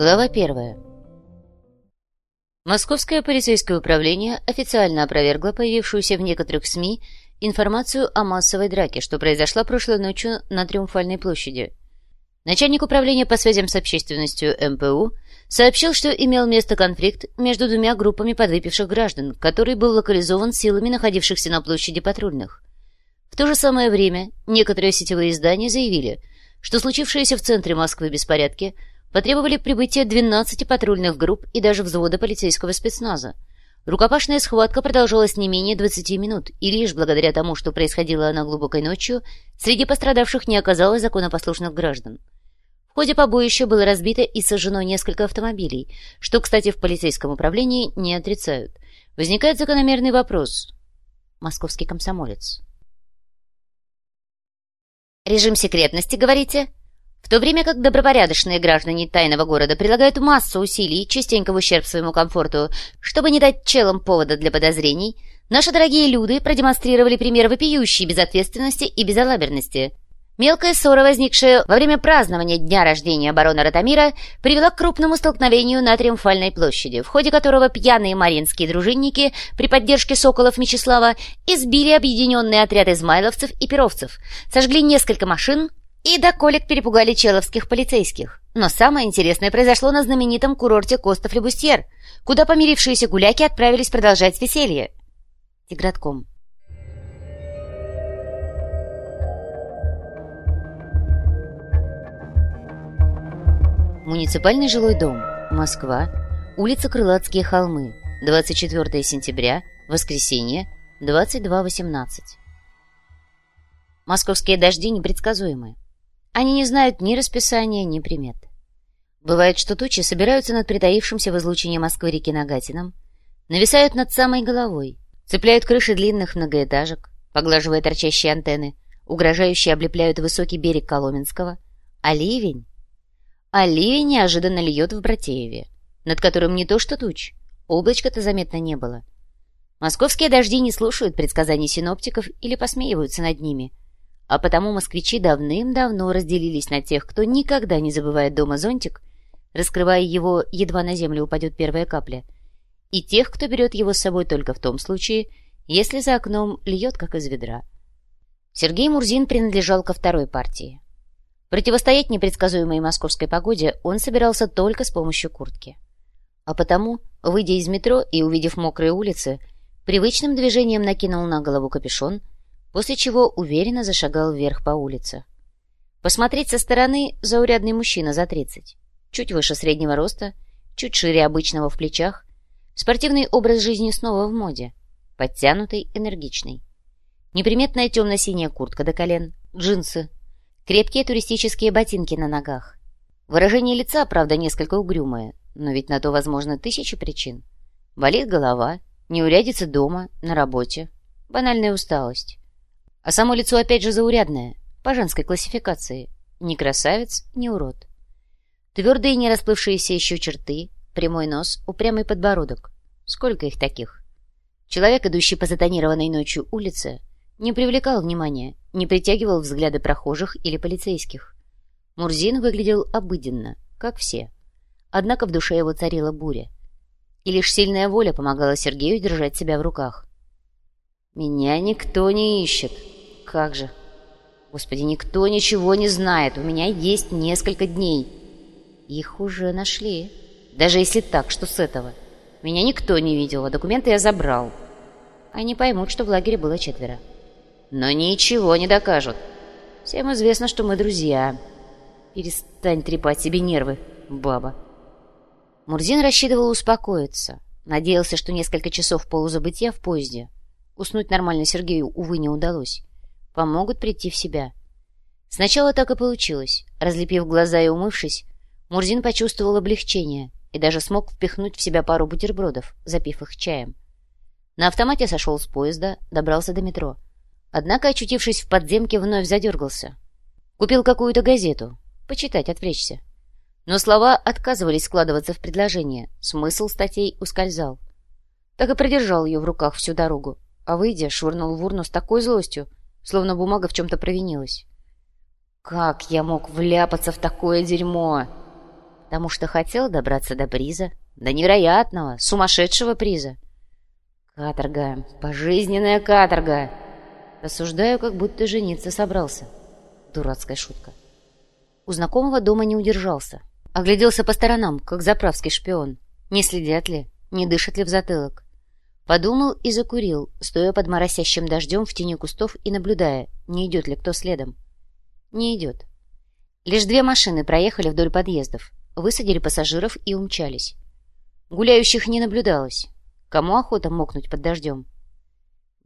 Глава первая. Московское полицейское управление официально опровергло появившуюся в некоторых СМИ информацию о массовой драке, что произошла прошлой ночью на Триумфальной площади. Начальник управления по связям с общественностью МПУ сообщил, что имел место конфликт между двумя группами подвыпивших граждан, который был локализован силами находившихся на площади патрульных. В то же самое время некоторые сетевые издания заявили, что случившиеся в центре Москвы беспорядки потребовали прибытия 12 патрульных групп и даже взвода полицейского спецназа. Рукопашная схватка продолжалась не менее 20 минут, и лишь благодаря тому, что происходило она глубокой ночью, среди пострадавших не оказалось законопослушных граждан. В ходе побоища было разбито и сожжено несколько автомобилей, что, кстати, в полицейском управлении не отрицают. Возникает закономерный вопрос. Московский комсомолец. «Режим секретности, говорите?» В то время как добропорядочные граждане тайного города прилагают массу усилий, частенько в ущерб своему комфорту, чтобы не дать челам повода для подозрений, наши дорогие люди продемонстрировали пример вопиющей безответственности и безалаберности. Мелкая ссора, возникшая во время празднования дня рождения барона Ратамира, привела к крупному столкновению на Триумфальной площади, в ходе которого пьяные маринские дружинники при поддержке соколов Мечислава избили объединенный отряд измайловцев и перовцев, сожгли несколько машин и до колик перепугали человских полицейских. Но самое интересное произошло на знаменитом курорте Костов-Лебустьер, куда помирившиеся гуляки отправились продолжать веселье. Тигратком. Муниципальный жилой дом. Москва. Улица Крылатские холмы. 24 сентября. Воскресенье. 22.18. Московские дожди непредсказуемы. Они не знают ни расписания, ни примет. Бывает, что тучи собираются над притаившимся в излучине Москвы реки Нагатином, нависают над самой головой, цепляют крыши длинных многоэтажек, поглаживая торчащие антенны, угрожающие облепляют высокий берег Коломенского, а ливень а ливень неожиданно льет в Братееве, над которым не то что туч, облачка-то заметно не было. Московские дожди не слушают предсказаний синоптиков или посмеиваются над ними, а потому москвичи давным-давно разделились на тех, кто никогда не забывает дома зонтик, раскрывая его, едва на землю упадет первая капля, и тех, кто берет его с собой только в том случае, если за окном льет, как из ведра. Сергей Мурзин принадлежал ко второй партии. Противостоять непредсказуемой московской погоде он собирался только с помощью куртки. А потому, выйдя из метро и увидев мокрые улицы, привычным движением накинул на голову капюшон, после чего уверенно зашагал вверх по улице. Посмотреть со стороны заурядный мужчина за тридцать, чуть выше среднего роста, чуть шире обычного в плечах, спортивный образ жизни снова в моде, подтянутый, энергичный. Неприметная темно-синяя куртка до колен, джинсы, Крепкие туристические ботинки на ногах. Выражение лица, правда, несколько угрюмое, но ведь на то возможно тысячи причин. Болит голова, неурядица дома, на работе, банальная усталость. А само лицо опять же заурядное, по женской классификации. Ни красавец, ни урод. Твердые не расплывшиеся еще черты, прямой нос, упрямый подбородок. Сколько их таких? Человек, идущий по затонированной ночью улице, не привлекал внимания, не притягивал взгляды прохожих или полицейских. Мурзин выглядел обыденно, как все. Однако в душе его царила буря. И лишь сильная воля помогала Сергею держать себя в руках. «Меня никто не ищет. Как же? Господи, никто ничего не знает. У меня есть несколько дней. Их уже нашли. Даже если так, что с этого? Меня никто не видел, а документы я забрал. Они поймут, что в лагере было четверо но ничего не докажут. Всем известно, что мы друзья. Перестань трепать себе нервы, баба. Мурзин рассчитывал успокоиться. Надеялся, что несколько часов полузабытия в поезде. Уснуть нормально Сергею, увы, не удалось. Помогут прийти в себя. Сначала так и получилось. Разлепив глаза и умывшись, Мурзин почувствовал облегчение и даже смог впихнуть в себя пару бутербродов, запив их чаем. На автомате сошел с поезда, добрался до метро — Однако, очутившись в подземке, вновь задергался. Купил какую-то газету. Почитать, отвлечься. Но слова отказывались складываться в предложение. Смысл статей ускользал. Так и продержал ее в руках всю дорогу. А выйдя, швырнул в урну с такой злостью, словно бумага в чем-то провинилась. «Как я мог вляпаться в такое дерьмо?» потому что хотел добраться до приза, до невероятного, сумасшедшего приза. Каторга, пожизненная каторга. Рассуждаю, как будто жениться собрался. Дурацкая шутка. У знакомого дома не удержался. Огляделся по сторонам, как заправский шпион. Не следят ли, не дышат ли в затылок. Подумал и закурил, стоя под моросящим дождем в тени кустов и наблюдая, не идет ли кто следом. Не идет. Лишь две машины проехали вдоль подъездов, высадили пассажиров и умчались. Гуляющих не наблюдалось. Кому охота мокнуть под дождем?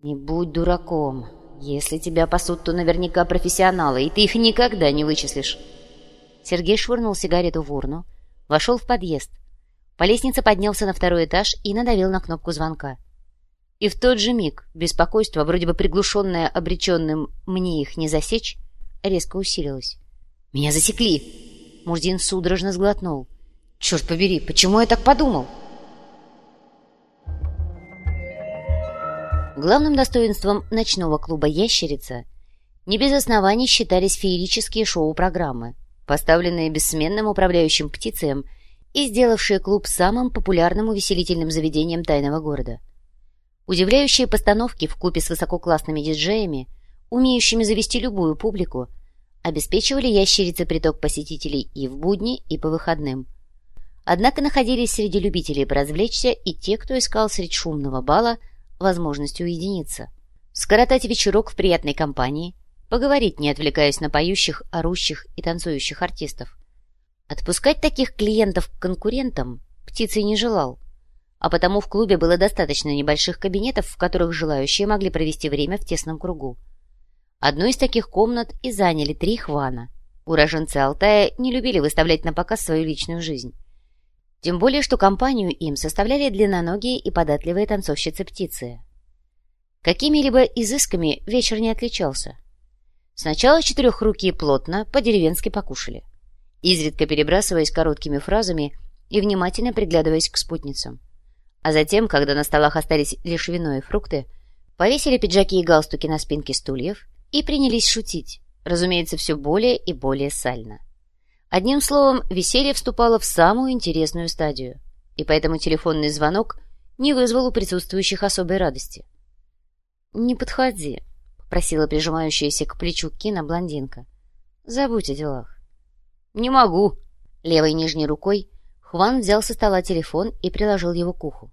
Не будь дураком. Если тебя пасут, то наверняка профессионалы, и ты их никогда не вычислишь. Сергей швырнул сигарету в урну, вошел в подъезд. По лестнице поднялся на второй этаж и надавил на кнопку звонка. И в тот же миг беспокойство, вроде бы приглушенное обреченным «мне их не засечь», резко усилилось. «Меня засекли!» Мурзин судорожно сглотнул. «Черт побери, почему я так подумал?» Главным достоинством ночного клуба «Ящерица» не без оснований считались феерические шоу-программы, поставленные бессменным управляющим птицем и сделавшие клуб самым популярным увеселительным заведением тайного города. Удивляющие постановки в купе с высококлассными диджеями, умеющими завести любую публику, обеспечивали ящерице приток посетителей и в будни, и по выходным. Однако находились среди любителей поразвлечься и те, кто искал средь шумного бала возможность уединиться, скоротать вечерок в приятной компании, поговорить, не отвлекаясь на поющих, орущих и танцующих артистов. Отпускать таких клиентов к конкурентам птицей не желал, а потому в клубе было достаточно небольших кабинетов, в которых желающие могли провести время в тесном кругу. Одну из таких комнат и заняли три хвана. Уроженцы Алтая не любили выставлять на показ свою личную жизнь. Тем более, что компанию им составляли длинноногие и податливые танцовщицы-птицы. Какими-либо изысками вечер не отличался. Сначала четырехрукие плотно, по-деревенски покушали, изредка перебрасываясь короткими фразами и внимательно приглядываясь к спутницам. А затем, когда на столах остались лишь вино и фрукты, повесили пиджаки и галстуки на спинки стульев и принялись шутить, разумеется, все более и более сально. Одним словом, веселье вступало в самую интересную стадию, и поэтому телефонный звонок не вызвал у присутствующих особой радости. «Не подходи», — попросила прижимающаяся к плечу Кина блондинка. «Забудь о делах». «Не могу». Левой нижней рукой Хван взял со стола телефон и приложил его к уху.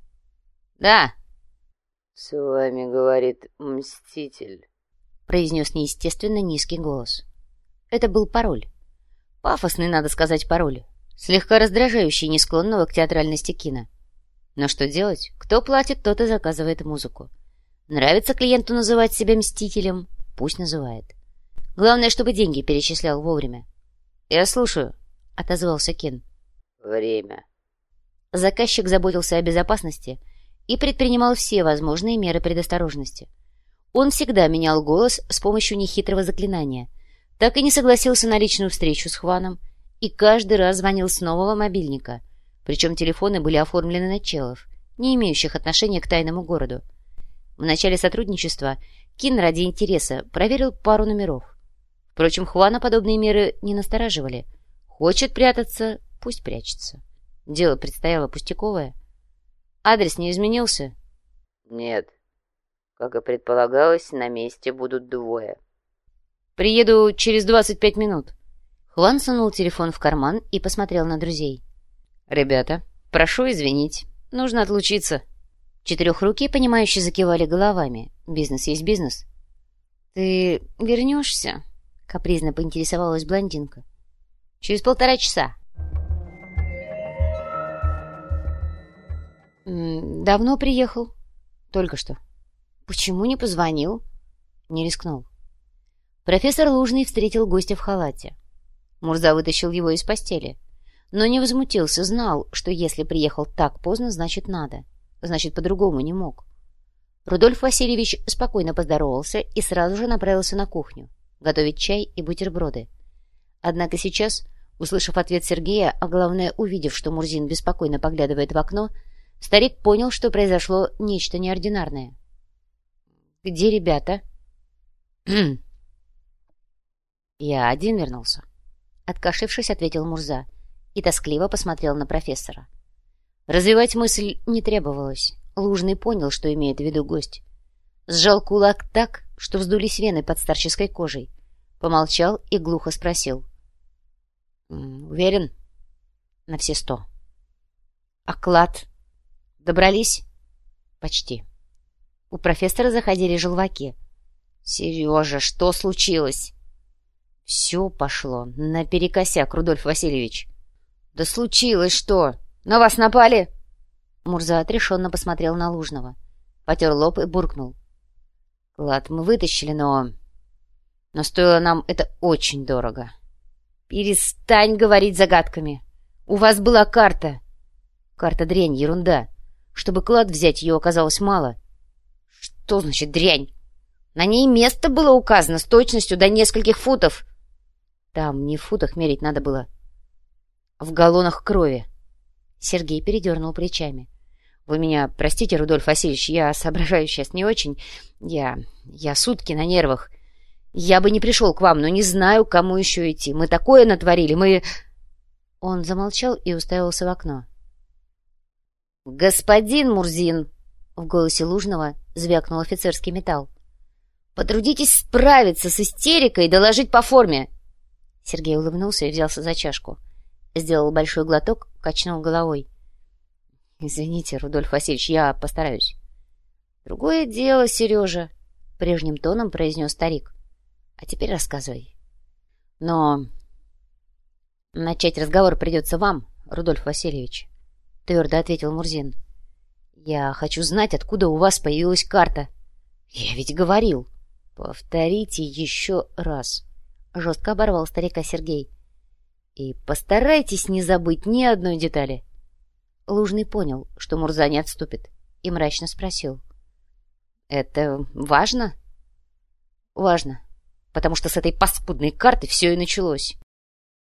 «Да». «С вами говорит Мститель» произнес неестественно низкий голос. Это был пароль. Пафосный, надо сказать, пароль. Слегка раздражающий несклонного к театральности кино. Но что делать? Кто платит, тот и заказывает музыку. Нравится клиенту называть себя мстителем? Пусть называет. Главное, чтобы деньги перечислял вовремя. «Я слушаю», — отозвался Кен. «Время». Заказчик заботился о безопасности и предпринимал все возможные меры предосторожности — он всегда менял голос с помощью нехитрого заклинания. Так и не согласился на личную встречу с Хваном и каждый раз звонил с нового мобильника. Причем телефоны были оформлены на челов, не имеющих отношения к тайному городу. В начале сотрудничества Кин ради интереса проверил пару номеров. Впрочем, Хвана подобные меры не настораживали. Хочет прятаться, пусть прячется. Дело предстояло пустяковое. Адрес не изменился? Нет. Как и предполагалось, на месте будут двое. «Приеду через двадцать пять минут». Хван сунул телефон в карман и посмотрел на друзей. «Ребята, прошу извинить, нужно отлучиться». Четырехрукие, понимающие, закивали головами. Бизнес есть бизнес. «Ты вернешься?» — капризно поинтересовалась блондинка. «Через полтора часа». «Давно приехал?» «Только что». Почему не позвонил? Не рискнул. Профессор Лужный встретил гостя в халате. Мурза вытащил его из постели. Но не возмутился, знал, что если приехал так поздно, значит надо. Значит, по-другому не мог. Рудольф Васильевич спокойно поздоровался и сразу же направился на кухню, готовить чай и бутерброды. Однако сейчас, услышав ответ Сергея, а главное увидев, что Мурзин беспокойно поглядывает в окно, старик понял, что произошло нечто неординарное. «Где ребята?» «Я один вернулся», — откашившись, ответил Мурза. и тоскливо посмотрел на профессора. Развивать мысль не требовалось. Лужный понял, что имеет в виду гость. Сжал кулак так, что вздулись вены под старческой кожей. Помолчал и глухо спросил. «Уверен?» «На все сто». «А клад? Добрались?» «Почти». У профессора заходили желваки. «Сережа, что случилось?» «Все пошло наперекосяк, Рудольф Васильевич». «Да случилось что? На вас напали?» Мурза отрешенно посмотрел на Лужного, потер лоб и буркнул. «Клад мы вытащили, но... Но стоило нам это очень дорого». «Перестань говорить загадками! У вас была карта!» «Карта дрянь, ерунда. Чтобы клад взять, ее оказалось мало». «Что значит дрянь? На ней место было указано с точностью до нескольких футов». «Там не в футах мерить надо было. В галлонах крови». Сергей передернул плечами. «Вы меня простите, Рудольф Васильевич, я соображаю сейчас не очень. Я... я сутки на нервах. Я бы не пришел к вам, но не знаю, кому еще идти. Мы такое натворили, мы...» Он замолчал и уставился в окно. «Господин Мурзин!» — в голосе Лужного звякнул офицерский металл. «Потрудитесь справиться с истерикой и доложить по форме!» Сергей улыбнулся и взялся за чашку. Сделал большой глоток, качнул головой. «Извините, Рудольф Васильевич, я постараюсь». «Другое дело, Сережа», — прежним тоном произнес старик. «А теперь рассказывай». «Но начать разговор придется вам, Рудольф Васильевич», — твердо ответил Мурзин. «Я хочу знать, откуда у вас появилась карта». «Я ведь говорил». «Повторите еще раз», — жестко оборвал старика Сергей. «И постарайтесь не забыть ни одной детали». Лужный понял, что Мурза не отступит, и мрачно спросил. «Это важно?» «Важно, потому что с этой паскудной карты все и началось».